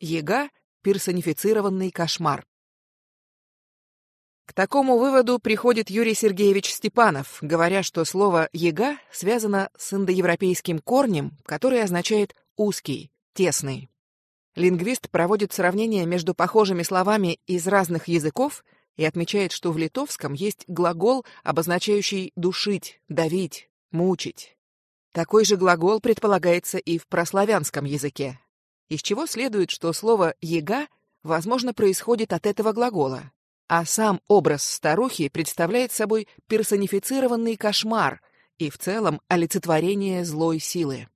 Ега — персонифицированный кошмар. К такому выводу приходит Юрий Сергеевич Степанов, говоря, что слово «яга» связано с индоевропейским корнем, который означает «узкий», «тесный». Лингвист проводит сравнение между похожими словами из разных языков и отмечает, что в литовском есть глагол, обозначающий «душить», «давить», «мучить». Такой же глагол предполагается и в прославянском языке, из чего следует, что слово «яга» возможно происходит от этого глагола а сам образ старухи представляет собой персонифицированный кошмар и в целом олицетворение злой силы.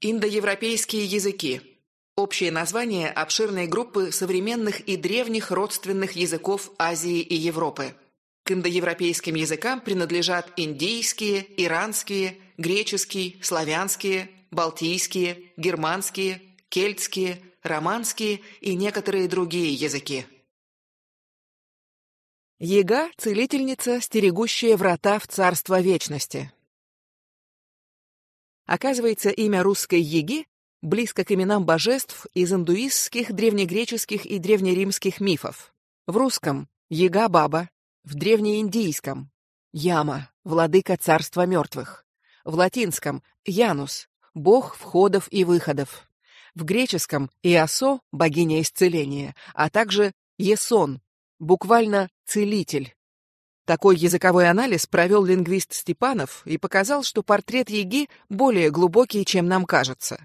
Индоевропейские языки. Общее название обширной группы современных и древних родственных языков Азии и Европы. К индоевропейским языкам принадлежат индийские, иранские, греческие, славянские, балтийские, германские, кельтские, романские и некоторые другие языки. Ега — целительница, стерегущая врата в царство вечности. Оказывается, имя русской Еги близко к именам божеств из индуистских, древнегреческих и древнеримских мифов. В русском — Ега-баба, в древнеиндийском — Яма, владыка царства мертвых, в латинском — Янус, бог входов и выходов, в греческом — Иосо, богиня исцеления, а также Есон, буквально «целитель». Такой языковой анализ провел лингвист Степанов и показал, что портрет Еги более глубокий, чем нам кажется.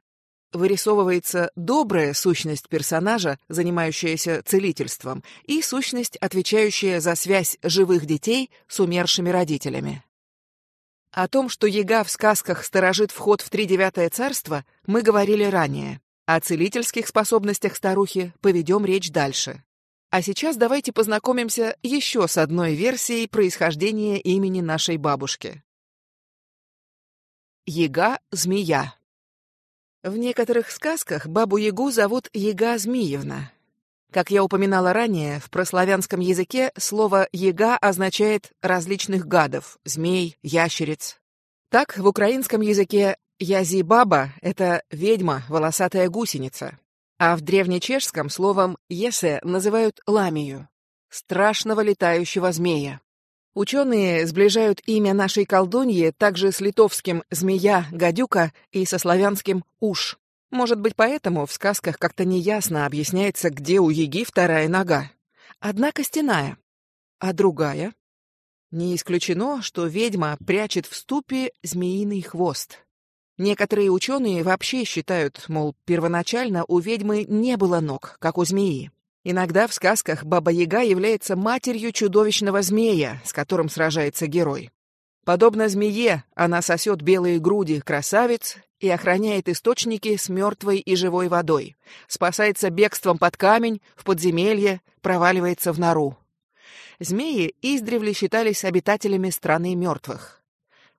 Вырисовывается добрая сущность персонажа, занимающаяся целительством, и сущность, отвечающая за связь живых детей с умершими родителями. О том, что Ега в сказках сторожит вход в тридевятое царство, мы говорили ранее. О целительских способностях старухи поведем речь дальше. А сейчас давайте познакомимся еще с одной версией происхождения имени нашей бабушки. Ега-змея. В некоторых сказках бабу-ягу зовут Ега-змеевна. Как я упоминала ранее, в прославянском языке слово «ега» означает различных гадов, змей, ящериц. Так, в украинском языке «язи-баба» — это ведьма, волосатая гусеница. А в древнечешском словом «есе» называют ламию — страшного летающего змея. Ученые сближают имя нашей колдуньи также с литовским «змея», «гадюка» и со славянским «уж». Может быть, поэтому в сказках как-то неясно объясняется, где у Еги вторая нога. Одна костяная, а другая? Не исключено, что ведьма прячет в ступе змеиный хвост. Некоторые ученые вообще считают, мол, первоначально у ведьмы не было ног, как у змеи. Иногда в сказках Баба-Яга является матерью чудовищного змея, с которым сражается герой. Подобно змее, она сосет белые груди красавиц и охраняет источники с мертвой и живой водой, спасается бегством под камень, в подземелье, проваливается в нору. Змеи издревле считались обитателями страны мертвых.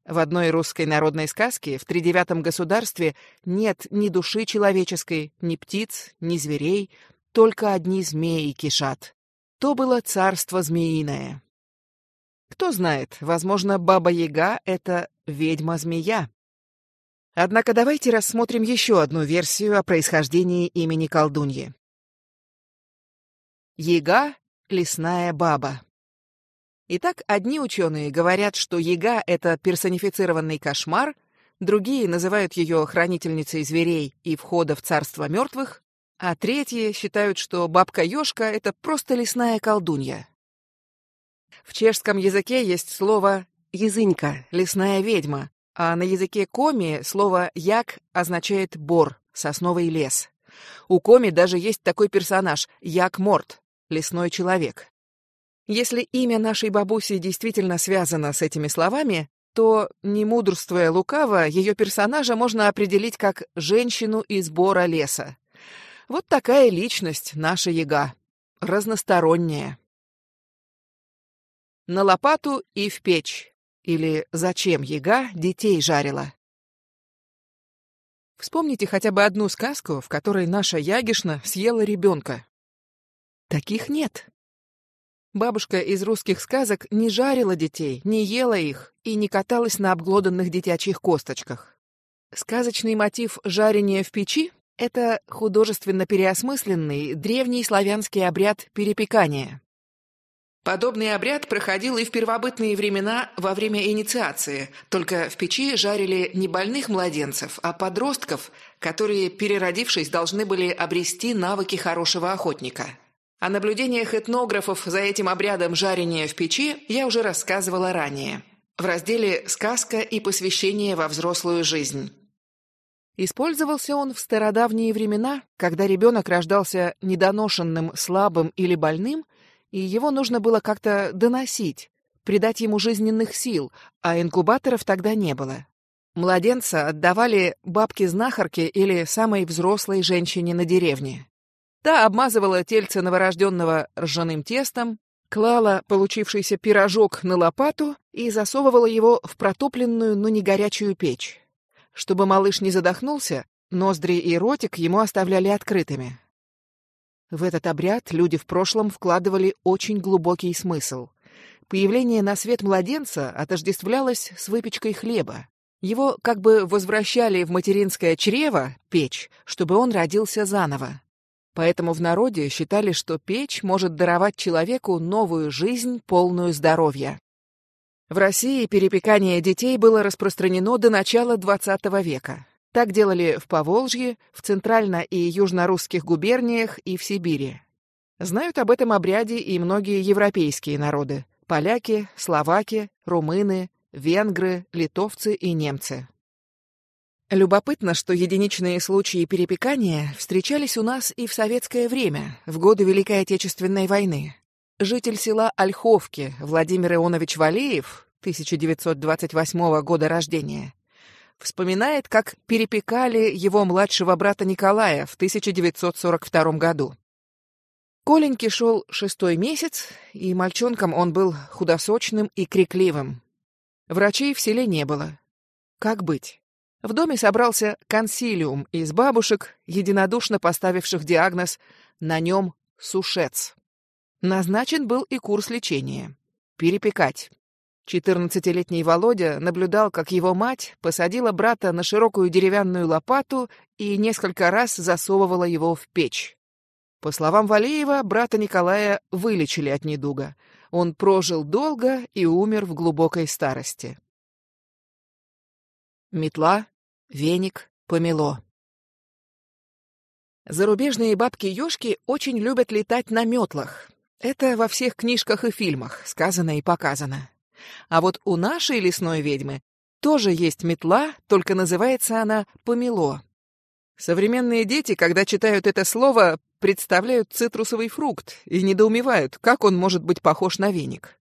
В одной русской народной сказке в тридевятом государстве нет ни души человеческой, ни птиц, ни зверей, только одни змеи кишат. То было царство змеиное. Кто знает, возможно, Баба-Яга — это ведьма-змея. Однако давайте рассмотрим еще одну версию о происхождении имени колдуньи. Яга — лесная баба. Итак, одни ученые говорят, что Яга — это персонифицированный кошмар, другие называют ее хранительницей зверей и входа в царство мертвых, а третьи считают, что бабка-ёшка — это просто лесная колдунья. В чешском языке есть слово «язынька» — лесная ведьма, а на языке коми слово «як» означает «бор», сосновый лес. У коми даже есть такой персонаж — Як-Морт, лесной человек. Если имя нашей бабуси действительно связано с этими словами, то, не мудрствуя лукаво, ее персонажа можно определить как женщину из бора леса. Вот такая личность наша яга. Разносторонняя. На лопату и в печь. Или зачем яга детей жарила? Вспомните хотя бы одну сказку, в которой наша Ягишна съела ребенка. Таких нет. Бабушка из русских сказок не жарила детей, не ела их и не каталась на обглоданных детячьих косточках. Сказочный мотив жарения в печи Это художественно переосмысленный древний славянский обряд перепекания. Подобный обряд проходил и в первобытные времена во время инициации, только в печи жарили не больных младенцев, а подростков, которые, переродившись, должны были обрести навыки хорошего охотника. О наблюдениях этнографов за этим обрядом жарения в печи я уже рассказывала ранее, в разделе «Сказка и посвящение во взрослую жизнь». Использовался он в стародавние времена, когда ребенок рождался недоношенным, слабым или больным – и его нужно было как-то доносить, придать ему жизненных сил, а инкубаторов тогда не было. Младенца отдавали бабке-знахарке или самой взрослой женщине на деревне. Та обмазывала тельце новорожденного ржаным тестом, клала получившийся пирожок на лопату и засовывала его в протопленную, но не горячую печь. Чтобы малыш не задохнулся, ноздри и ротик ему оставляли открытыми. В этот обряд люди в прошлом вкладывали очень глубокий смысл. Появление на свет младенца отождествлялось с выпечкой хлеба. Его как бы возвращали в материнское чрево, печь, чтобы он родился заново. Поэтому в народе считали, что печь может даровать человеку новую жизнь, полную здоровья. В России перепекание детей было распространено до начала XX века. Так делали в Поволжье, в центрально- и южно-русских губерниях и в Сибири. Знают об этом обряде и многие европейские народы – поляки, словаки, румыны, венгры, литовцы и немцы. Любопытно, что единичные случаи перепекания встречались у нас и в советское время, в годы Великой Отечественной войны. Житель села Ольховки Владимир Ионович Валеев, 1928 года рождения, вспоминает, как перепекали его младшего брата Николая в 1942 году. Коленьке шел шестой месяц, и мальчонком он был худосочным и крикливым. Врачей в селе не было. Как быть? В доме собрался консилиум из бабушек, единодушно поставивших диагноз «на нем сушец». Назначен был и курс лечения. Перепекать. Четырнадцатилетний Володя наблюдал, как его мать посадила брата на широкую деревянную лопату и несколько раз засовывала его в печь. По словам Валеева, брата Николая вылечили от недуга. Он прожил долго и умер в глубокой старости. Метла, веник, помело. Зарубежные бабки-ёшки очень любят летать на метлах. Это во всех книжках и фильмах сказано и показано. А вот у нашей лесной ведьмы тоже есть метла, только называется она помело. Современные дети, когда читают это слово, представляют цитрусовый фрукт и недоумевают, как он может быть похож на веник.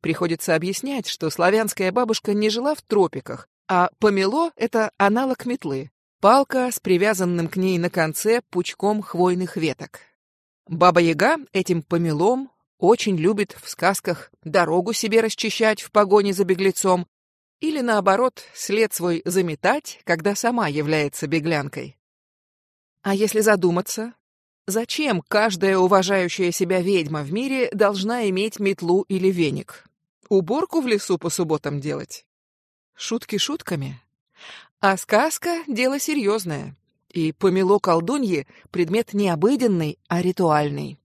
Приходится объяснять, что славянская бабушка не жила в тропиках, а помело — это аналог метлы. Палка с привязанным к ней на конце пучком хвойных веток. Баба-яга этим помелом очень любит в сказках дорогу себе расчищать в погоне за беглецом или, наоборот, след свой заметать, когда сама является беглянкой. А если задуматься, зачем каждая уважающая себя ведьма в мире должна иметь метлу или веник? Уборку в лесу по субботам делать? Шутки шутками. А сказка — дело серьезное. И помело колдуньи — предмет не обыденный, а ритуальный.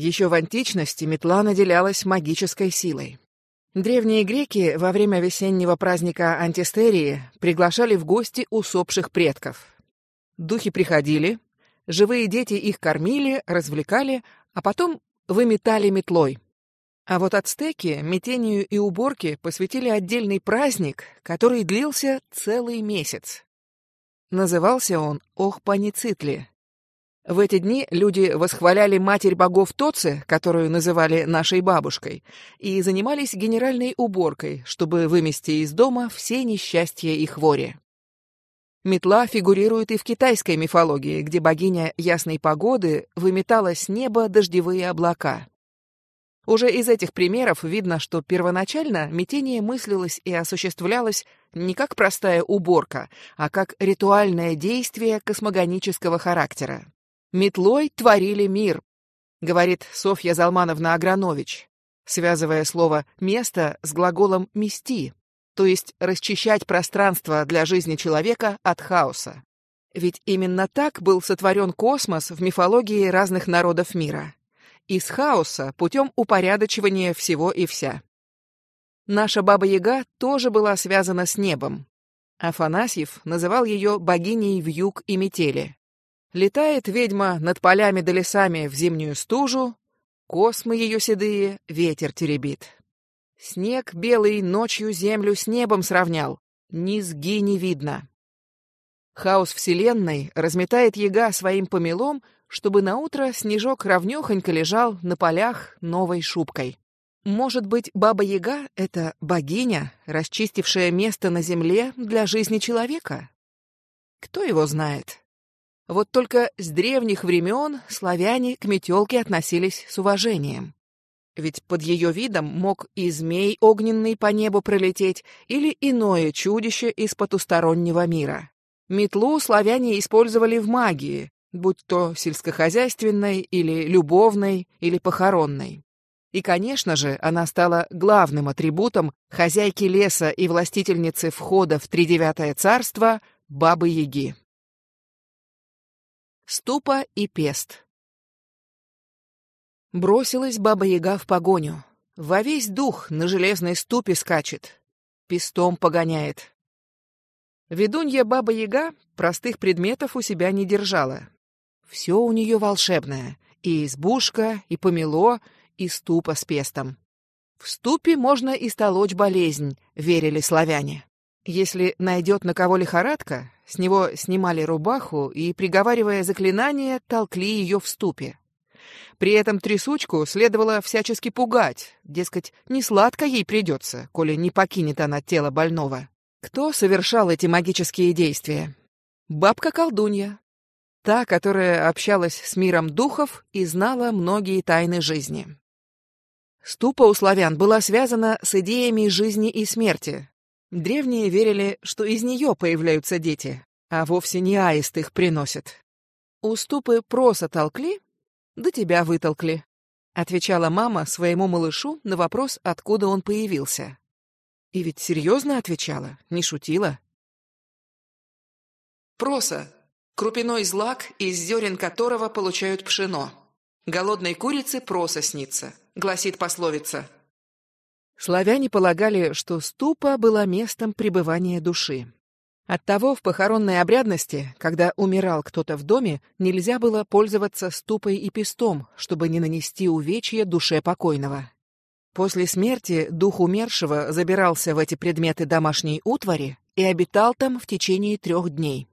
Еще в античности метла наделялась магической силой. Древние греки во время весеннего праздника Антистерии приглашали в гости усопших предков. Духи приходили, живые дети их кормили, развлекали, а потом выметали метлой. А вот ацтеки метению и уборке посвятили отдельный праздник, который длился целый месяц. Назывался он Охпаницитли, в эти дни люди восхваляли матерь богов Тоцы, которую называли нашей бабушкой, и занимались генеральной уборкой, чтобы вымести из дома все несчастья и хвори. Метла фигурирует и в китайской мифологии, где богиня ясной погоды выметала с неба дождевые облака. Уже из этих примеров видно, что первоначально метение мыслилось и осуществлялось не как простая уборка, а как ритуальное действие космогонического характера. Метлой творили мир, говорит Софья Залмановна Агранович, связывая слово «место» с глаголом «мести», то есть расчищать пространство для жизни человека от хаоса. Ведь именно так был сотворен космос в мифологии разных народов мира. Из хаоса путем упорядочивания всего и вся. Наша Баба-Яга тоже была связана с небом. Афанасьев называл ее богиней вьюг и метели. Летает ведьма над полями да лесами в зимнюю стужу, космы ее седые ветер теребит. Снег белый ночью землю с небом сравнял, низги не видно. Хаос вселенной разметает яга своим помелом, чтобы наутро снежок равнёхонько лежал на полях новой шубкой. Может быть, Баба-Яга — это богиня, расчистившая место на земле для жизни человека? Кто его знает? Вот только с древних времен славяне к метелке относились с уважением. Ведь под ее видом мог и змей огненный по небу пролететь, или иное чудище из потустороннего мира. Метлу славяне использовали в магии, будь то сельскохозяйственной, или любовной, или похоронной. И, конечно же, она стала главным атрибутом хозяйки леса и властительницы входа в Тридевятое царство Бабы-Яги. Ступа и Пест Бросилась Баба-Яга в погоню. Во весь дух на железной ступе скачет. Пестом погоняет. Ведунья Баба-Яга простых предметов у себя не держала. Все у нее волшебное. И избушка, и помело, и ступа с пестом. В ступе можно и столочь болезнь, верили славяне. Если найдет на кого лихорадка, с него снимали рубаху и, приговаривая заклинание, толкли ее в ступе. При этом трясучку следовало всячески пугать, дескать, не сладко ей придется, коли не покинет она тело больного. Кто совершал эти магические действия? Бабка-колдунья. Та, которая общалась с миром духов и знала многие тайны жизни. Ступа у славян была связана с идеями жизни и смерти. Древние верили, что из нее появляются дети, а вовсе не аист их приносит. У ступы проса толкли, да тебя вытолкли, отвечала мама своему малышу на вопрос, откуда он появился. И ведь серьезно отвечала, не шутила. Проса — крупиной злак, из зерен которого получают пшено. Голодной курице проса снится гласит пословица. Славяне полагали, что ступа была местом пребывания души. Оттого в похоронной обрядности, когда умирал кто-то в доме, нельзя было пользоваться ступой и пестом, чтобы не нанести увечья душе покойного. После смерти дух умершего забирался в эти предметы домашней утвари и обитал там в течение трех дней.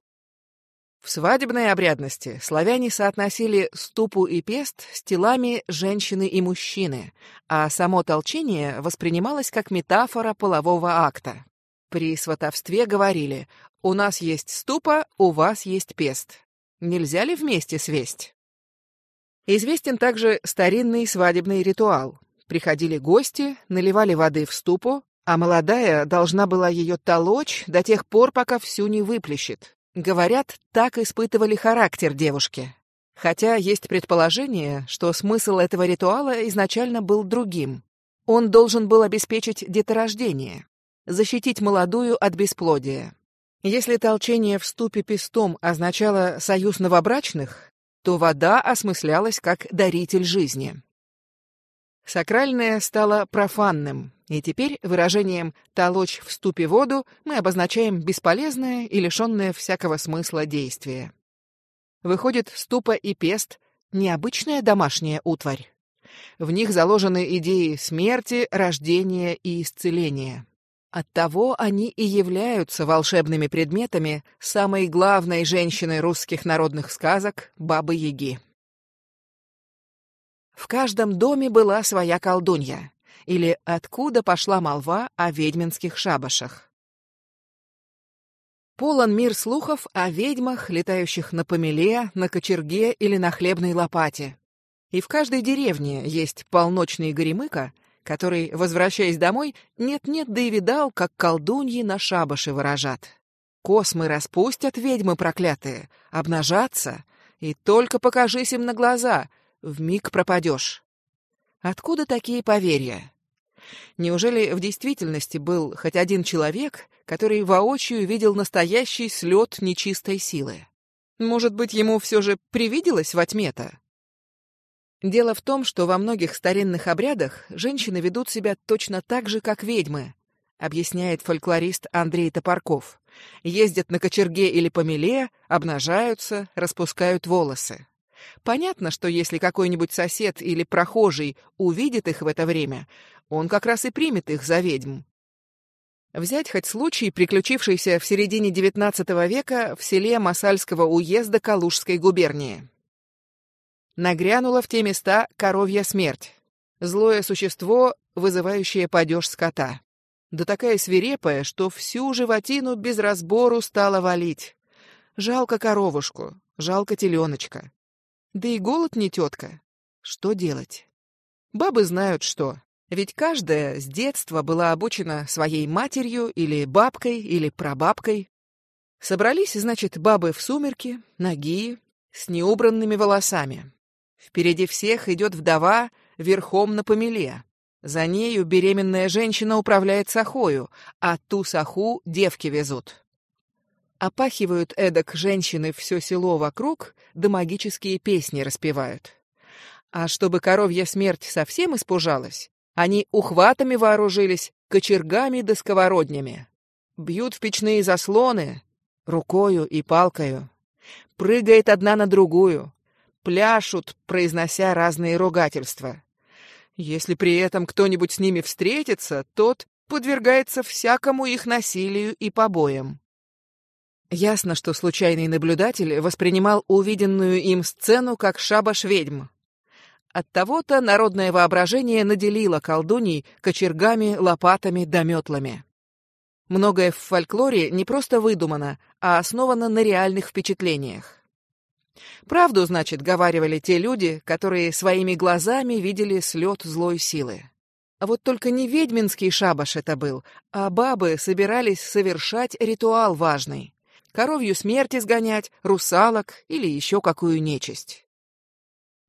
В свадебной обрядности славяне соотносили ступу и пест с телами женщины и мужчины, а само толчение воспринималось как метафора полового акта. При сватовстве говорили «У нас есть ступа, у вас есть пест. Нельзя ли вместе свесть?» Известен также старинный свадебный ритуал. Приходили гости, наливали воды в ступу, а молодая должна была ее толочь до тех пор, пока всю не выплещет. Говорят, так испытывали характер девушки. Хотя есть предположение, что смысл этого ритуала изначально был другим. Он должен был обеспечить деторождение, защитить молодую от бесплодия. Если толчение в ступе пестом означало союз новобрачных, то вода осмыслялась как даритель жизни. Сакральное стало профанным, и теперь выражением «толочь в ступе воду» мы обозначаем бесполезное и лишенное всякого смысла действие. Выходит, ступа и пест — необычная домашняя утварь. В них заложены идеи смерти, рождения и исцеления. Оттого они и являются волшебными предметами самой главной женщины русских народных сказок — Бабы-Яги. В каждом доме была своя колдунья, или откуда пошла молва о ведьминских шабашах. Полон мир слухов о ведьмах, летающих на помеле, на кочерге или на хлебной лопате. И в каждой деревне есть полночный горемыка, который, возвращаясь домой, нет-нет, да и видал, как колдуньи на шабаше выражат. Космы распустят ведьмы проклятые, обнажатся, и только покажись им на глаза, в миг пропадешь. Откуда такие поверья? Неужели в действительности был хоть один человек, который воочию видел настоящий слет нечистой силы? Может быть, ему все же привиделось во тьме-то? Дело в том, что во многих старинных обрядах женщины ведут себя точно так же, как ведьмы, объясняет фольклорист Андрей Топорков. Ездят на кочерге или помеле, обнажаются, распускают волосы. Понятно, что если какой-нибудь сосед или прохожий увидит их в это время, он как раз и примет их за ведьм. Взять хоть случай, приключившийся в середине XIX века в селе Масальского уезда Калужской губернии. Нагрянула в те места коровья смерть. Злое существо, вызывающее падеж скота. Да такая свирепая, что всю животину без разбору стала валить. Жалко коровушку, жалко теленочка. Да и голод не тетка. Что делать? Бабы знают что. Ведь каждая с детства была обучена своей матерью или бабкой или прабабкой. Собрались, значит, бабы в сумерки, ноги, с неубранными волосами. Впереди всех идет вдова верхом на помеле. За нею беременная женщина управляет сахою, а ту саху девки везут. Опахивают эдак женщины все село вокруг, да магические песни распевают. А чтобы коровья смерть совсем испужалась, они ухватами вооружились, кочергами да сковороднями. Бьют в печные заслоны, рукою и палкою. Прыгает одна на другую, пляшут, произнося разные ругательства. Если при этом кто-нибудь с ними встретится, тот подвергается всякому их насилию и побоям. Ясно, что случайный наблюдатель воспринимал увиденную им сцену как шабаш ведьм. Оттого-то народное воображение наделило колдуней кочергами, лопатами да метлами. Многое в фольклоре не просто выдумано, а основано на реальных впечатлениях. Правду, значит, говаривали те люди, которые своими глазами видели слет злой силы. А вот только не ведьминский шабаш это был, а бабы собирались совершать ритуал важный. Коровью смерть изгонять, русалок или еще какую нечисть.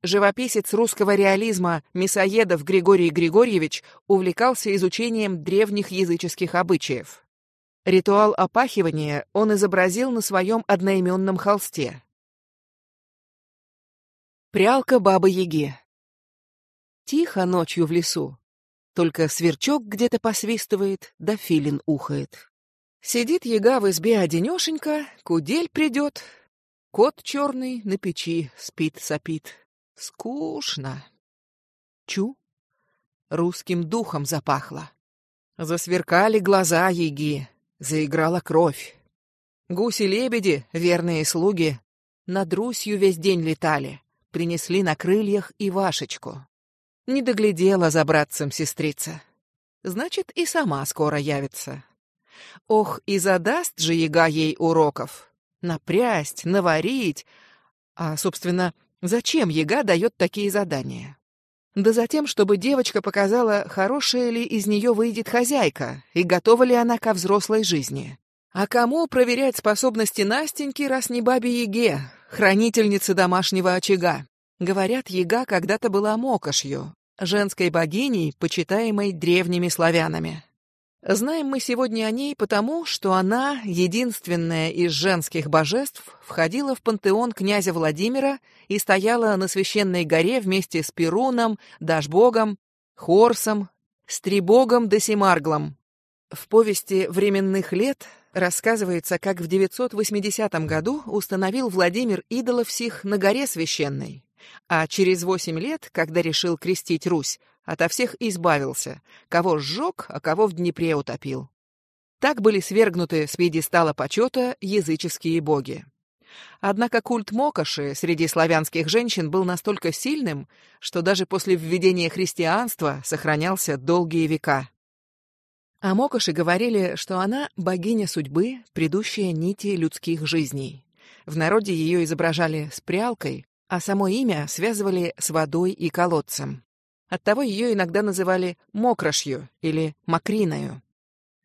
Живописец русского реализма Мясоедов Григорий Григорьевич увлекался изучением древних языческих обычаев. Ритуал опахивания он изобразил на своем одноименном холсте. Прялка Бабы-Яги. Тихо ночью в лесу. Только сверчок где-то посвистывает, да филин ухает. Сидит яга в избе одинешенька, кудель придет. Кот черный на печи спит-сопит. Скучно. Чу. Русским духом запахло. Засверкали глаза яги, заиграла кровь. Гуси-лебеди, верные слуги, над Русью весь день летали принесли на крыльях и Вашечку. Не доглядела за братцем сестрица. Значит, и сама скоро явится. Ох, и задаст же яга ей уроков. Напрясть, наварить. А, собственно, зачем яга дает такие задания? Да затем, чтобы девочка показала, хорошая ли из нее выйдет хозяйка и готова ли она ко взрослой жизни. А кому проверять способности Настеньки, раз не бабе Еге, хранительницы домашнего очага? Говорят, Ега когда-то была Мокошью, женской богиней, почитаемой древними славянами. Знаем мы сегодня о ней потому, что она, единственная из женских божеств, входила в пантеон князя Владимира и стояла на священной горе вместе с Перуном, Дашбогом, Хорсом, Стрибогом да Семарглом. В повести «Временных лет» рассказывается, как в 980 году установил Владимир идолов сих на горе священной, а через восемь лет, когда решил крестить Русь, ото всех избавился, кого сжег, а кого в Днепре утопил. Так были свергнуты с пьедестала почета языческие боги. Однако культ Мокоши среди славянских женщин был настолько сильным, что даже после введения христианства сохранялся долгие века. О Мокоши говорили, что она богиня судьбы, предыдущая нити людских жизней. В народе ее изображали с прялкой, а само имя связывали с водой и колодцем. Оттого ее иногда называли мокрошью или мокриною.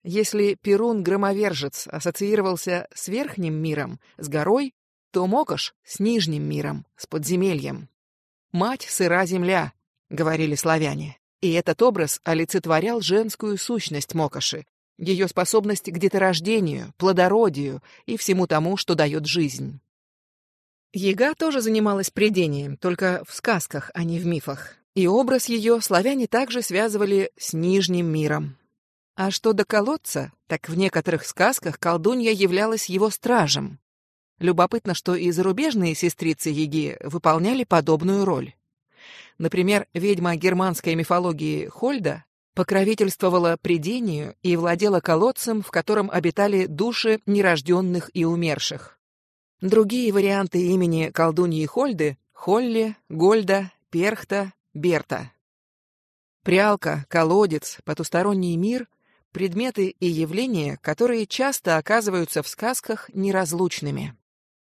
Если Перун-громовержец ассоциировался с верхним миром, с горой, то Мокош — с нижним миром, с подземельем. «Мать — сыра земля», — говорили славяне. И этот образ олицетворял женскую сущность Мокоши, ее способность к деторождению, плодородию и всему тому, что дает жизнь. Ега тоже занималась предением, только в сказках, а не в мифах. И образ ее славяне также связывали с Нижним миром. А что до колодца, так в некоторых сказках колдунья являлась его стражем. Любопытно, что и зарубежные сестрицы Еги выполняли подобную роль. Например, ведьма германской мифологии Хольда покровительствовала предению и владела колодцем, в котором обитали души нерожденных и умерших. Другие варианты имени колдуньи Хольды — Холли, Гольда, Перхта, Берта. Прялка, колодец, потусторонний мир — предметы и явления, которые часто оказываются в сказках неразлучными.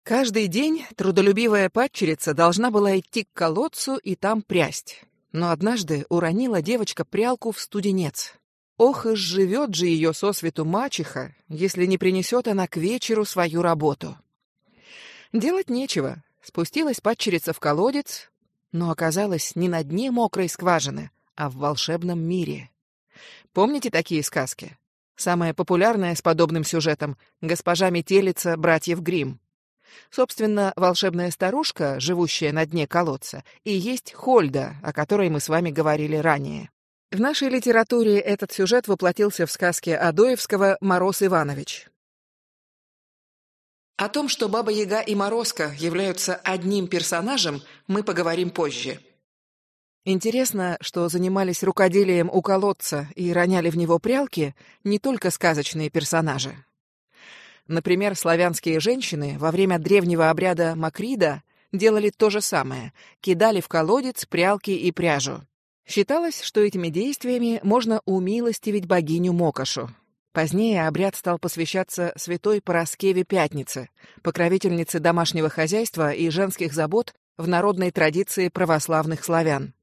Каждый день трудолюбивая падчерица должна была идти к колодцу и там прясть. Но однажды уронила девочка прялку в студенец. Ох, и живет же ее сосвету мачеха, если не принесет она к вечеру свою работу. Делать нечего. Спустилась падчерица в колодец, но оказалась не на дне мокрой скважины, а в волшебном мире. Помните такие сказки? Самая популярная с подобным сюжетом — «Госпожа Метелица братьев Гримм». Собственно, волшебная старушка, живущая на дне колодца, и есть Хольда, о которой мы с вами говорили ранее. В нашей литературе этот сюжет воплотился в сказке Адоевского «Мороз Иванович». О том, что Баба Яга и Морозко являются одним персонажем, мы поговорим позже. Интересно, что занимались рукоделием у колодца и роняли в него прялки не только сказочные персонажи. Например, славянские женщины во время древнего обряда Макрида делали то же самое, кидали в колодец прялки и пряжу. Считалось, что этими действиями можно умилостивить богиню Мокошу. Позднее обряд стал посвящаться святой Пороскеве Пятнице, покровительнице домашнего хозяйства и женских забот в народной традиции православных славян.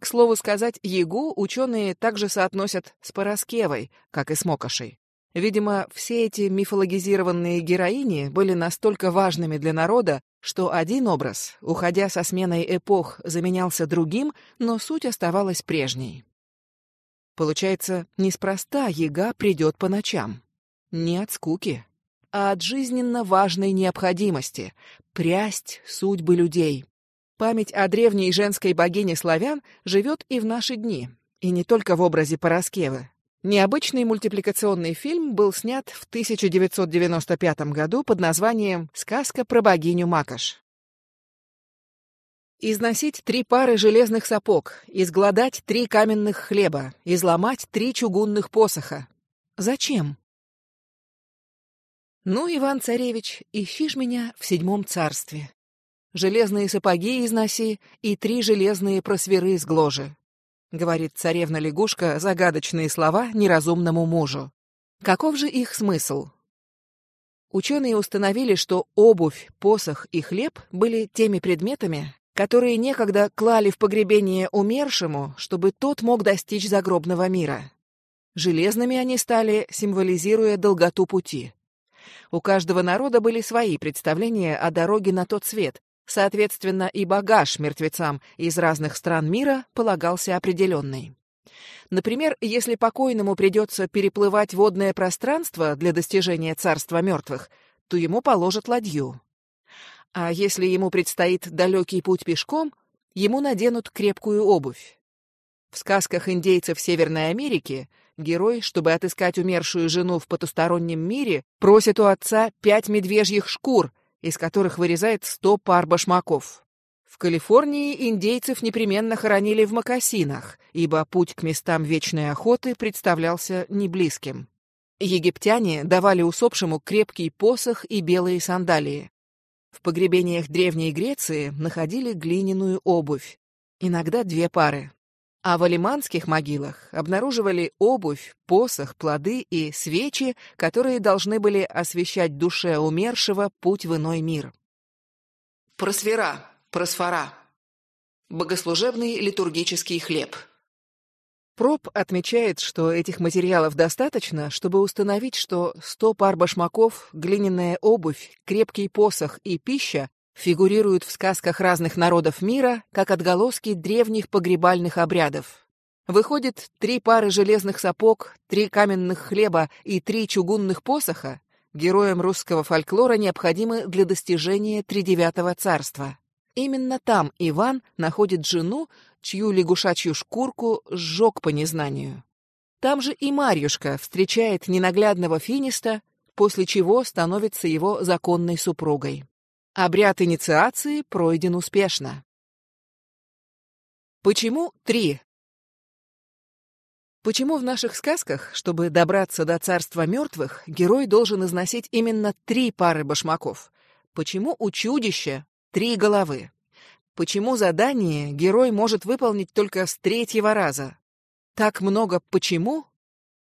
К слову сказать, Ягу ученые также соотносят с Пороскевой, как и с Мокошей. Видимо, все эти мифологизированные героини были настолько важными для народа, что один образ, уходя со сменой эпох, заменялся другим, но суть оставалась прежней. Получается, неспроста яга придет по ночам. Не от скуки, а от жизненно важной необходимости — прясть судьбы людей. Память о древней женской богине славян живет и в наши дни, и не только в образе Пороскевы. Необычный мультипликационный фильм был снят в 1995 году под названием «Сказка про богиню Макаш». Износить три пары железных сапог, изгладать три каменных хлеба, изломать три чугунных посоха. Зачем? Ну, Иван-царевич, ищишь меня в седьмом царстве. Железные сапоги износи и три железные просверы гложи. — говорит царевна-лягушка загадочные слова неразумному мужу. Каков же их смысл? Ученые установили, что обувь, посох и хлеб были теми предметами, которые некогда клали в погребение умершему, чтобы тот мог достичь загробного мира. Железными они стали, символизируя долготу пути. У каждого народа были свои представления о дороге на тот свет, Соответственно, и багаж мертвецам из разных стран мира полагался определенный. Например, если покойному придется переплывать водное пространство для достижения царства мертвых, то ему положат ладью. А если ему предстоит далекий путь пешком, ему наденут крепкую обувь. В сказках индейцев Северной Америки герой, чтобы отыскать умершую жену в потустороннем мире, просит у отца пять медвежьих шкур, из которых вырезает сто пар башмаков. В Калифорнии индейцев непременно хоронили в мокасинах, ибо путь к местам вечной охоты представлялся неблизким. Египтяне давали усопшему крепкий посох и белые сандалии. В погребениях Древней Греции находили глиняную обувь, иногда две пары. А в алиманских могилах обнаруживали обувь, посох, плоды и свечи, которые должны были освещать душе умершего путь в иной мир. Просвера, просфора. Богослужебный литургический хлеб. Проб отмечает, что этих материалов достаточно, чтобы установить, что сто пар башмаков, глиняная обувь, крепкий посох и пища фигурируют в сказках разных народов мира как отголоски древних погребальных обрядов. Выходит, три пары железных сапог, три каменных хлеба и три чугунных посоха героям русского фольклора необходимы для достижения тридевятого царства. Именно там Иван находит жену, чью лягушачью шкурку сжег по незнанию. Там же и Марьюшка встречает ненаглядного финиста, после чего становится его законной супругой. Обряд инициации пройден успешно. Почему три? Почему в наших сказках, чтобы добраться до царства мертвых, герой должен износить именно три пары башмаков? Почему у чудища три головы? Почему задание герой может выполнить только с третьего раза? Так много «почему»?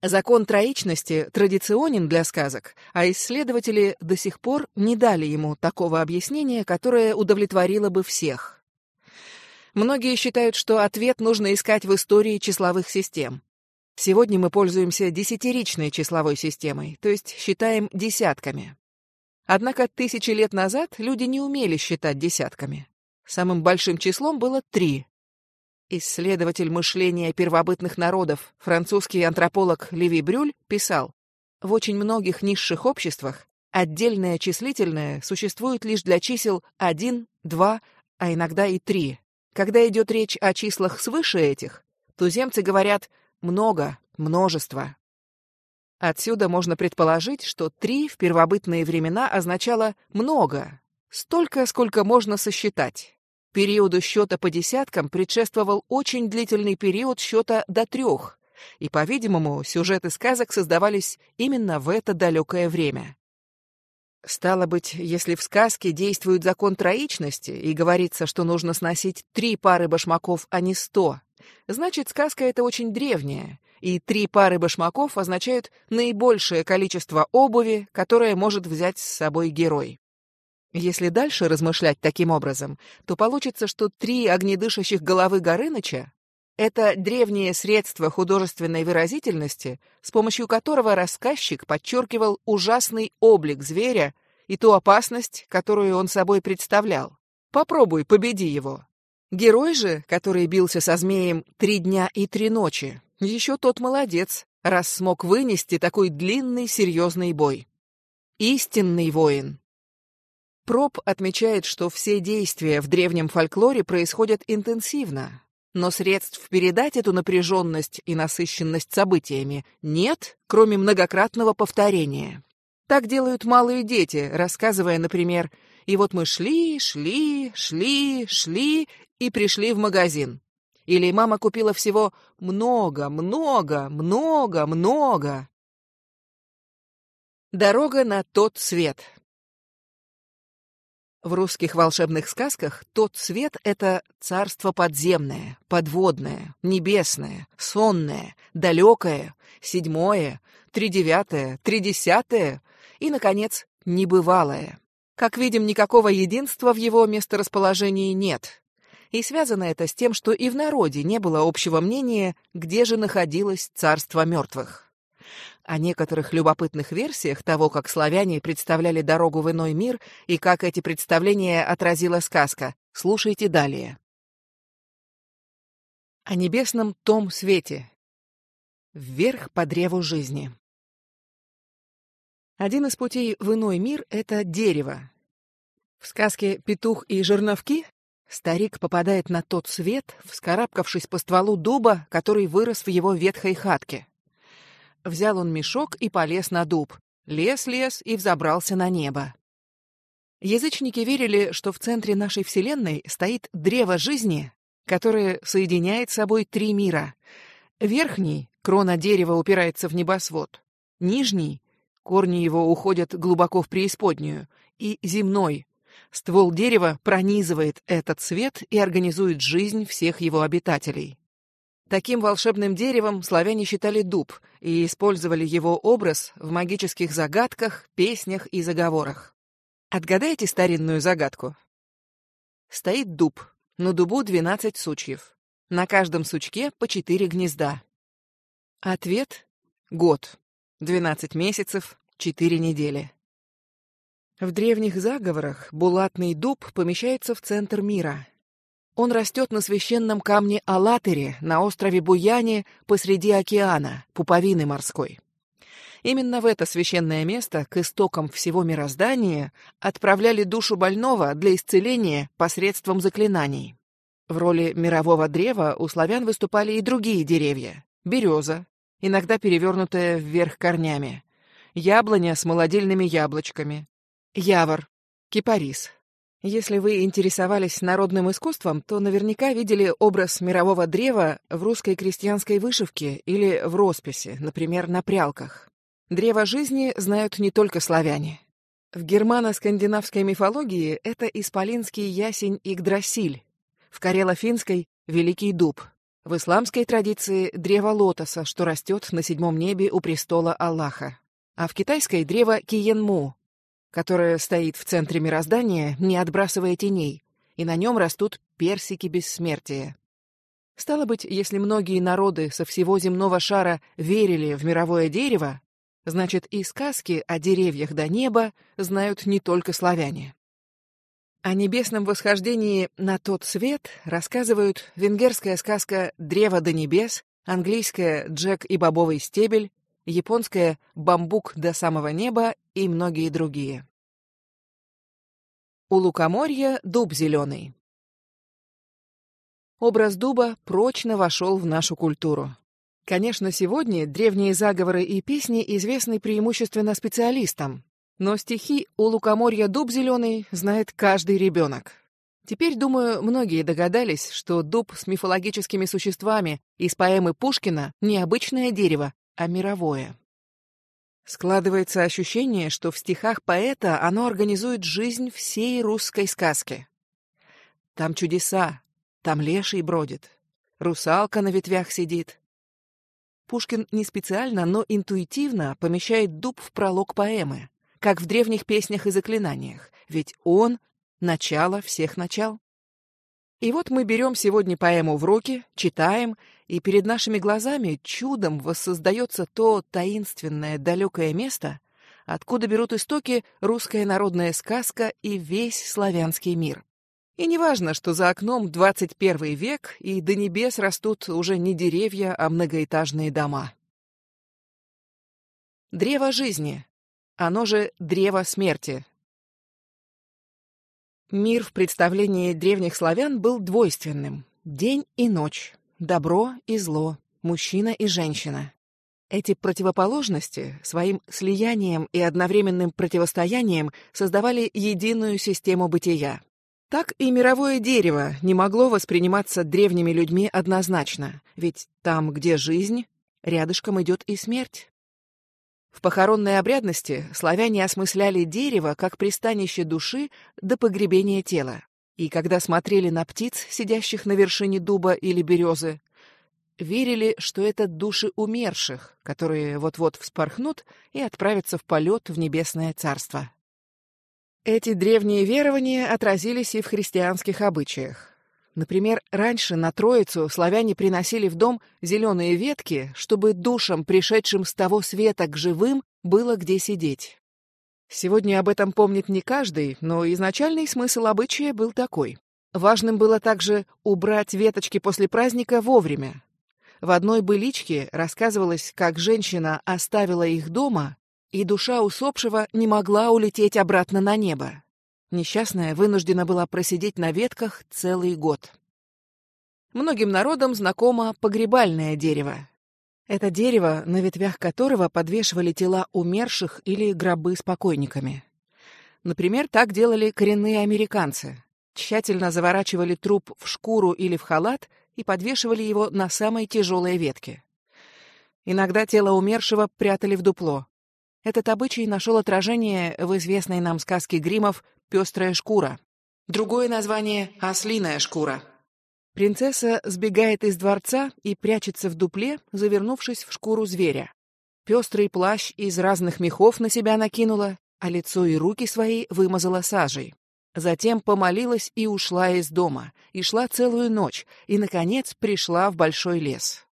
Закон троичности традиционен для сказок, а исследователи до сих пор не дали ему такого объяснения, которое удовлетворило бы всех. Многие считают, что ответ нужно искать в истории числовых систем. Сегодня мы пользуемся десятиричной числовой системой, то есть считаем десятками. Однако тысячи лет назад люди не умели считать десятками. Самым большим числом было три. Исследователь мышления первобытных народов, французский антрополог Леви Брюль, писал, в очень многих низших обществах отдельное числительное существует лишь для чисел 1, 2, а иногда и 3. Когда идет речь о числах свыше этих, туземцы говорят много, множество. Отсюда можно предположить, что три в первобытные времена означало много, столько, сколько можно сосчитать. Периоду счета по десяткам предшествовал очень длительный период счета до трех, и, по-видимому, сюжеты сказок создавались именно в это далекое время. Стало быть, если в сказке действует закон троичности и говорится, что нужно сносить три пары башмаков, а не сто, Значит, сказка эта очень древняя, и три пары башмаков означают наибольшее количество обуви, которое может взять с собой герой. Если дальше размышлять таким образом, то получится, что три огнедышащих головы Горыныча — это древнее средство художественной выразительности, с помощью которого рассказчик подчеркивал ужасный облик зверя и ту опасность, которую он собой представлял. Попробуй, победи его. Герой же, который бился со змеем три дня и три ночи, еще тот молодец, раз смог вынести такой длинный серьезный бой. Истинный воин. Проб отмечает, что все действия в древнем фольклоре происходят интенсивно, но средств передать эту напряженность и насыщенность событиями нет, кроме многократного повторения. Так делают малые дети, рассказывая, например, «И вот мы шли, шли, шли, шли, и пришли в магазин. Или мама купила всего много, много, много, много. Дорога на тот свет. В русских волшебных сказках тот свет — это царство подземное, подводное, небесное, сонное, далекое, седьмое, тридевятое, тридесятое и, наконец, небывалое. Как видим, никакого единства в его месторасположении нет. И связано это с тем, что и в народе не было общего мнения, где же находилось царство мертвых. О некоторых любопытных версиях того, как славяне представляли дорогу в иной мир и как эти представления отразила сказка, слушайте далее. О небесном том свете. Вверх по древу жизни. Один из путей в иной мир — это дерево. В сказке «Петух и жерновки» Старик попадает на тот свет, вскарабкавшись по стволу дуба, который вырос в его ветхой хатке. Взял он мешок и полез на дуб. Лез-лез и взобрался на небо. Язычники верили, что в центре нашей Вселенной стоит древо жизни, которое соединяет собой три мира. Верхний — крона дерева упирается в небосвод. Нижний — корни его уходят глубоко в преисподнюю. И земной Ствол дерева пронизывает этот свет и организует жизнь всех его обитателей. Таким волшебным деревом славяне считали дуб и использовали его образ в магических загадках, песнях и заговорах. Отгадайте старинную загадку. Стоит дуб, на дубу 12 сучьев. На каждом сучке по 4 гнезда. Ответ — год. 12 месяцев, 4 недели. В древних заговорах булатный дуб помещается в центр мира. Он растет на священном камне Алатере на острове Буяне посреди океана, пуповины морской. Именно в это священное место, к истокам всего мироздания, отправляли душу больного для исцеления посредством заклинаний. В роли мирового древа у славян выступали и другие деревья. Береза, иногда перевернутая вверх корнями, яблоня с молодильными яблочками, явор, кипарис. Если вы интересовались народным искусством, то наверняка видели образ мирового древа в русской крестьянской вышивке или в росписи, например, на прялках. Древо жизни знают не только славяне. В германо-скандинавской мифологии это исполинский ясень Игдрасиль, в карело-финской — Великий Дуб, в исламской традиции — древо лотоса, что растет на седьмом небе у престола Аллаха, а в китайской — древо Киенму, которое стоит в центре мироздания, не отбрасывая теней, и на нем растут персики бессмертия. Стало быть, если многие народы со всего земного шара верили в мировое дерево, Значит, и сказки о деревьях до неба знают не только славяне. О небесном восхождении на тот свет рассказывают венгерская сказка «Древо до небес», английская «Джек и бобовый стебель», японская «Бамбук до самого неба» и многие другие. У лукоморья дуб зеленый. Образ дуба прочно вошел в нашу культуру. Конечно, сегодня древние заговоры и песни известны преимущественно специалистам, но стихи «У лукоморья дуб зеленый» знает каждый ребенок. Теперь, думаю, многие догадались, что дуб с мифологическими существами из поэмы Пушкина не обычное дерево, а мировое. Складывается ощущение, что в стихах поэта оно организует жизнь всей русской сказки. Там чудеса, там леший бродит, русалка на ветвях сидит, Пушкин не специально, но интуитивно помещает дуб в пролог поэмы, как в древних песнях и заклинаниях, ведь он — начало всех начал. И вот мы берем сегодня поэму в руки, читаем, и перед нашими глазами чудом воссоздается то таинственное далекое место, откуда берут истоки русская народная сказка и весь славянский мир. И не важно, что за окном 21 век, и до небес растут уже не деревья, а многоэтажные дома. Древо жизни. Оно же древо смерти. Мир в представлении древних славян был двойственным. День и ночь, добро и зло, мужчина и женщина. Эти противоположности своим слиянием и одновременным противостоянием создавали единую систему бытия. Так и мировое дерево не могло восприниматься древними людьми однозначно, ведь там, где жизнь, рядышком идет и смерть. В похоронной обрядности славяне осмысляли дерево как пристанище души до погребения тела. И когда смотрели на птиц, сидящих на вершине дуба или березы, верили, что это души умерших, которые вот-вот вспорхнут и отправятся в полет в небесное царство. Эти древние верования отразились и в христианских обычаях. Например, раньше на Троицу славяне приносили в дом зеленые ветки, чтобы душам, пришедшим с того света к живым, было где сидеть. Сегодня об этом помнит не каждый, но изначальный смысл обычая был такой. Важным было также убрать веточки после праздника вовремя. В одной быличке рассказывалось, как женщина оставила их дома и душа усопшего не могла улететь обратно на небо. Несчастная вынуждена была просидеть на ветках целый год. Многим народам знакомо погребальное дерево. Это дерево, на ветвях которого подвешивали тела умерших или гробы с покойниками. Например, так делали коренные американцы. Тщательно заворачивали труп в шкуру или в халат и подвешивали его на самой тяжелой ветке. Иногда тело умершего прятали в дупло. Этот обычай нашел отражение в известной нам сказке гримов «Пестрая шкура». Другое название — «Ослиная шкура». Принцесса сбегает из дворца и прячется в дупле, завернувшись в шкуру зверя. Пестрый плащ из разных мехов на себя накинула, а лицо и руки свои вымазала сажей. Затем помолилась и ушла из дома, и шла целую ночь, и, наконец, пришла в большой лес.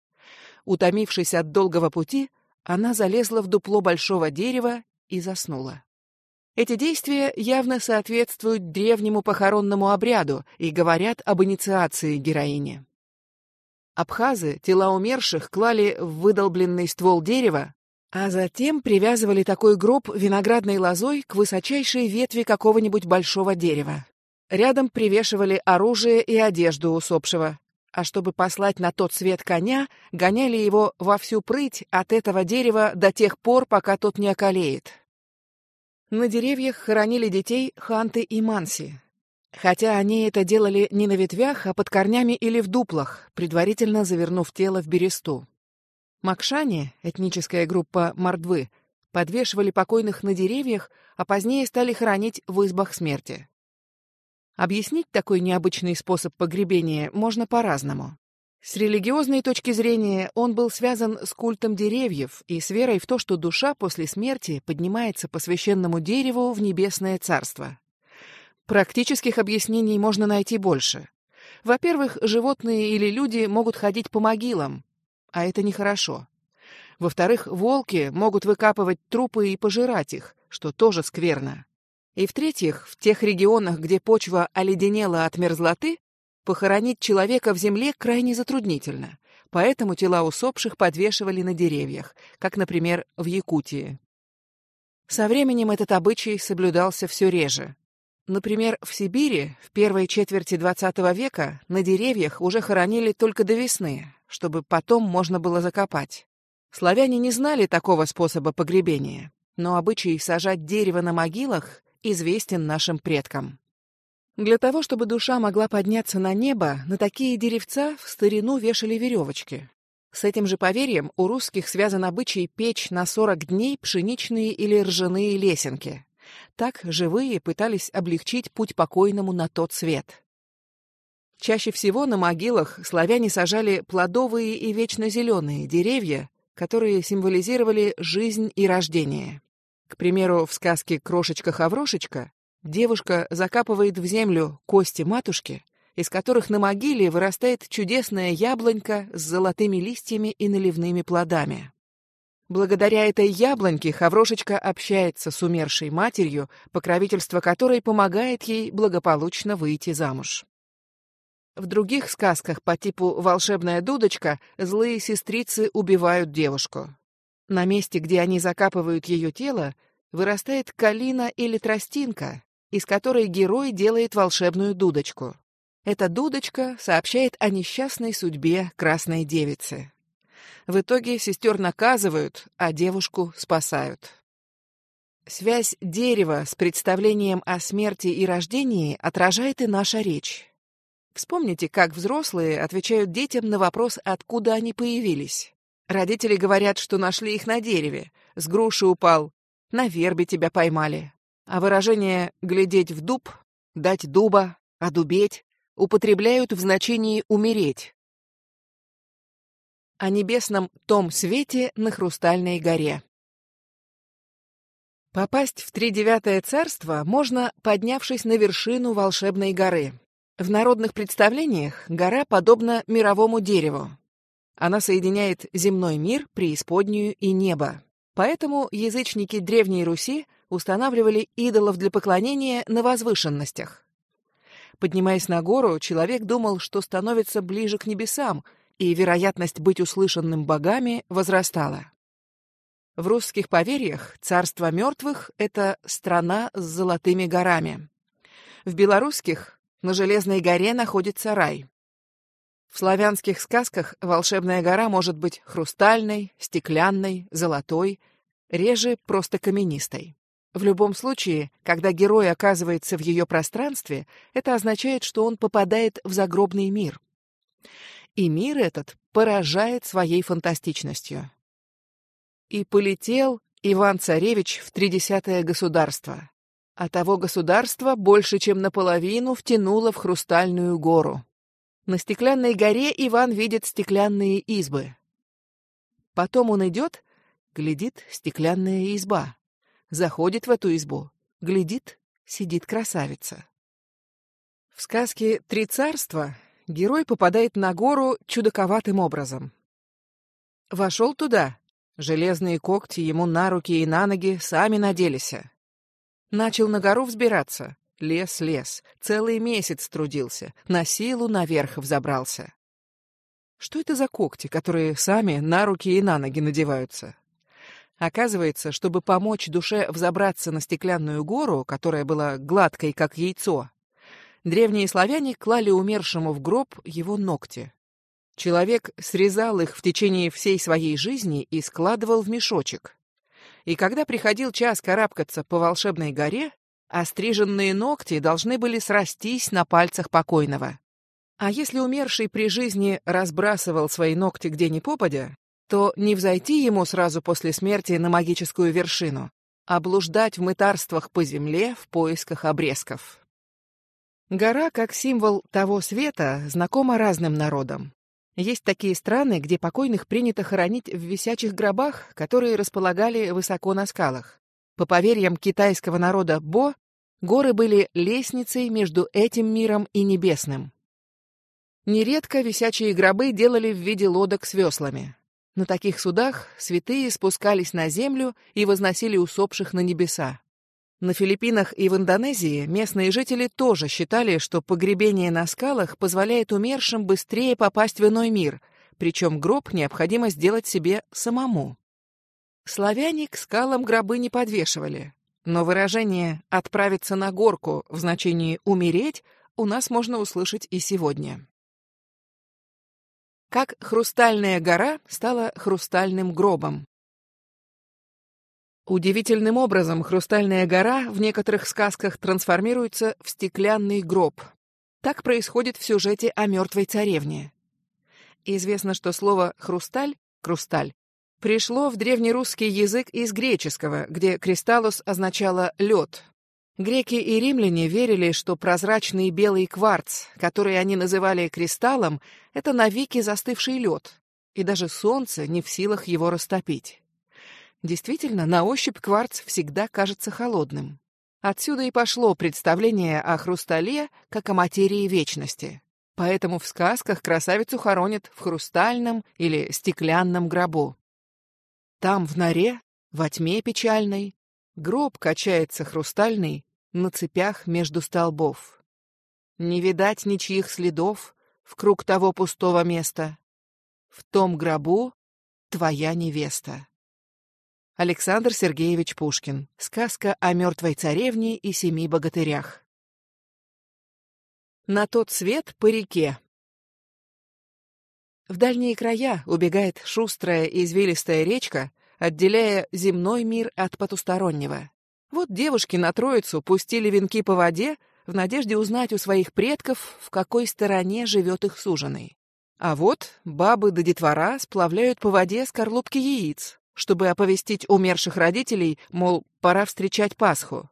Утомившись от долгого пути, она залезла в дупло большого дерева и заснула. Эти действия явно соответствуют древнему похоронному обряду и говорят об инициации героини. Абхазы тела умерших клали в выдолбленный ствол дерева, А затем привязывали такой гроб виноградной лозой к высочайшей ветви какого-нибудь большого дерева. Рядом привешивали оружие и одежду усопшего, а чтобы послать на тот свет коня, гоняли его во всю прыть от этого дерева до тех пор, пока тот не околеет. На деревьях хоронили детей ханты и манси. Хотя они это делали не на ветвях, а под корнями или в дуплах, предварительно завернув тело в бересту. Макшане, этническая группа мордвы, подвешивали покойных на деревьях, а позднее стали хоронить в избах смерти. Объяснить такой необычный способ погребения можно по-разному. С религиозной точки зрения он был связан с культом деревьев и с верой в то, что душа после смерти поднимается по священному дереву в небесное царство. Практических объяснений можно найти больше. Во-первых, животные или люди могут ходить по могилам, а это нехорошо. Во-вторых, волки могут выкапывать трупы и пожирать их, что тоже скверно. И в-третьих, в тех регионах, где почва оледенела от мерзлоты, похоронить человека в земле крайне затруднительно, поэтому тела усопших подвешивали на деревьях, как, например, в Якутии. Со временем этот обычай соблюдался все реже. Например, в Сибири в первой четверти XX века на деревьях уже хоронили только до весны, чтобы потом можно было закопать. Славяне не знали такого способа погребения, но обычай сажать дерево на могилах известен нашим предкам. Для того, чтобы душа могла подняться на небо, на такие деревца в старину вешали веревочки. С этим же поверьем у русских связан обычай печь на 40 дней пшеничные или ржаные лесенки. Так живые пытались облегчить путь покойному на тот свет. Чаще всего на могилах славяне сажали плодовые и вечно зеленые деревья, которые символизировали жизнь и рождение. К примеру, в сказке «Крошечка-хаврошечка» девушка закапывает в землю кости матушки, из которых на могиле вырастает чудесная яблонька с золотыми листьями и наливными плодами. Благодаря этой яблоньке Хаврошечка общается с умершей матерью, покровительство которой помогает ей благополучно выйти замуж. В других сказках по типу «Волшебная дудочка» злые сестрицы убивают девушку. На месте, где они закапывают ее тело, вырастает калина или тростинка, из которой герой делает волшебную дудочку. Эта дудочка сообщает о несчастной судьбе красной девицы. В итоге сестер наказывают, а девушку спасают. Связь дерева с представлением о смерти и рождении отражает и наша речь. Вспомните, как взрослые отвечают детям на вопрос, откуда они появились. Родители говорят, что нашли их на дереве. С груши упал. На вербе тебя поймали. А выражение «глядеть в дуб», «дать дуба», «одубеть» употребляют в значении «умереть». О небесном том свете на Хрустальной горе. Попасть в Тридевятое царство можно, поднявшись на вершину волшебной горы. В народных представлениях гора подобна мировому дереву. Она соединяет земной мир, преисподнюю и небо. Поэтому язычники Древней Руси устанавливали идолов для поклонения на возвышенностях. Поднимаясь на гору, человек думал, что становится ближе к небесам, и вероятность быть услышанным богами возрастала. В русских поверьях царство мертвых — это страна с золотыми горами. В белорусских на Железной горе находится рай. В славянских сказках волшебная гора может быть хрустальной, стеклянной, золотой, реже просто каменистой. В любом случае, когда герой оказывается в ее пространстве, это означает, что он попадает в загробный мир. И мир этот поражает своей фантастичностью. И полетел Иван-царевич в тридесятое государство. А того государства больше, чем наполовину втянуло в хрустальную гору. На стеклянной горе Иван видит стеклянные избы. Потом он идет, глядит стеклянная изба. Заходит в эту избу, глядит, сидит красавица. В сказке «Три царства» герой попадает на гору чудаковатым образом. Вошел туда, железные когти ему на руки и на ноги сами наделись. Начал на гору взбираться, Лес, лес, целый месяц трудился, на силу наверх взобрался. Что это за когти, которые сами на руки и на ноги надеваются? Оказывается, чтобы помочь душе взобраться на стеклянную гору, которая была гладкой, как яйцо, древние славяне клали умершему в гроб его ногти. Человек срезал их в течение всей своей жизни и складывал в мешочек. И когда приходил час карабкаться по волшебной горе, остриженные ногти должны были срастись на пальцах покойного. А если умерший при жизни разбрасывал свои ногти где ни попадя, то не взойти ему сразу после смерти на магическую вершину, а блуждать в мытарствах по земле в поисках обрезков. Гора, как символ того света, знакома разным народам. Есть такие страны, где покойных принято хоронить в висячих гробах, которые располагали высоко на скалах. По поверьям китайского народа Бо, горы были лестницей между этим миром и небесным. Нередко висячие гробы делали в виде лодок с веслами. На таких судах святые спускались на землю и возносили усопших на небеса. На Филиппинах и в Индонезии местные жители тоже считали, что погребение на скалах позволяет умершим быстрее попасть в иной мир, причем гроб необходимо сделать себе самому. Славяне к скалам гробы не подвешивали, но выражение «отправиться на горку» в значении «умереть» у нас можно услышать и сегодня. Как хрустальная гора стала хрустальным гробом. Удивительным образом хрустальная гора в некоторых сказках трансформируется в стеклянный гроб. Так происходит в сюжете о мертвой царевне. Известно, что слово «хрусталь» — «крусталь» пришло в древнерусский язык из греческого, где «кристаллус» означало «лед», Греки и римляне верили, что прозрачный белый кварц, который они называли кристаллом, это навеки застывший лед, и даже солнце не в силах его растопить. Действительно, на ощупь кварц всегда кажется холодным. Отсюда и пошло представление о хрустале как о материи вечности. Поэтому в сказках красавицу хоронят в хрустальном или стеклянном гробу. Там, в норе, во тьме печальной, гроб качается хрустальный, на цепях между столбов. Не видать ничьих следов в круг того пустого места. В том гробу твоя невеста. Александр Сергеевич Пушкин. Сказка о мертвой царевне и семи богатырях. На тот свет по реке. В дальние края убегает шустрая извилистая речка, отделяя земной мир от потустороннего. Вот девушки на Троицу пустили венки по воде в надежде узнать у своих предков, в какой стороне живет их суженый. А вот бабы да детвора сплавляют по воде скорлупки яиц, чтобы оповестить умерших родителей, мол, пора встречать Пасху.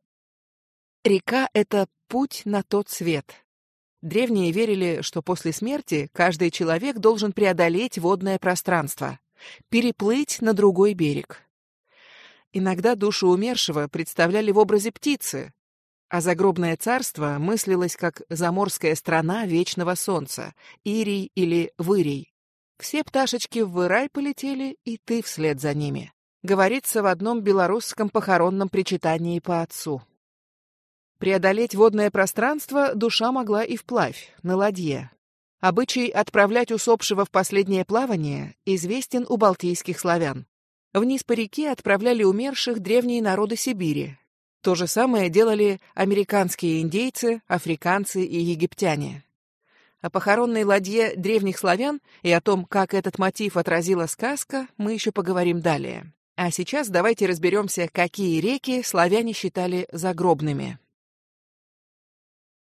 Река — это путь на тот свет. Древние верили, что после смерти каждый человек должен преодолеть водное пространство, переплыть на другой берег. Иногда душу умершего представляли в образе птицы, а загробное царство мыслилось как заморская страна вечного солнца, Ирий или Вырий. Все пташечки в Вырай полетели, и ты вслед за ними. Говорится в одном белорусском похоронном причитании по отцу. Преодолеть водное пространство душа могла и вплавь, на ладье. Обычай отправлять усопшего в последнее плавание известен у балтийских славян. Вниз по реке отправляли умерших древние народы Сибири. То же самое делали американские индейцы, африканцы и египтяне. О похоронной ладье древних славян и о том, как этот мотив отразила сказка, мы еще поговорим далее. А сейчас давайте разберемся, какие реки славяне считали загробными.